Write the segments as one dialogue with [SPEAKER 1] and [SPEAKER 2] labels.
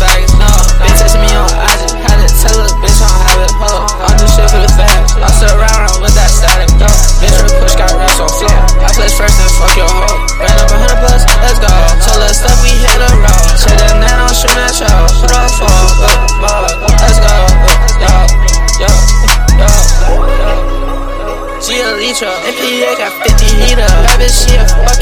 [SPEAKER 1] shit for no. Been texting me on IG, had to tell a bitch I don't have it, ho. I'll do shit for the faggots. I sit around with that static, though. Bitch, her push got racks on floor. I place first and fuck your hoe. Ran up a hundred plus, let's go. So let's stuff, we hit a road. Check that nano, shoot at y'all. Put fall, up, ball, let's go. Yo, yo, yo, yo. Gia Leacher, MPA got 50 heater. That bitch, she a fucking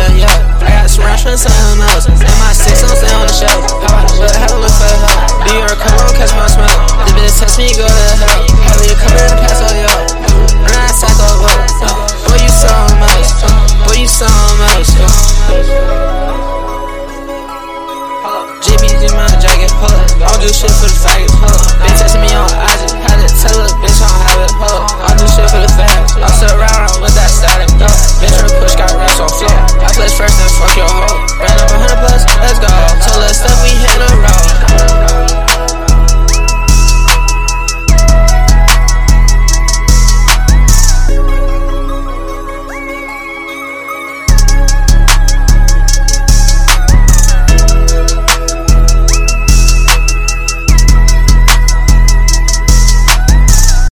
[SPEAKER 1] Yeah, yeah. I got some rocks from someone else. And my six on stay on the shelf. How about the how to look for her? Do you come on, catch my smell? The bitch touch me, go to hell. How you come in the pass all oh, yo? I'm not psycho, whoa. Boy, you something else. Boy, you something else. JB's in my jacket, pull up. I'll do shit for the faggots, pull up.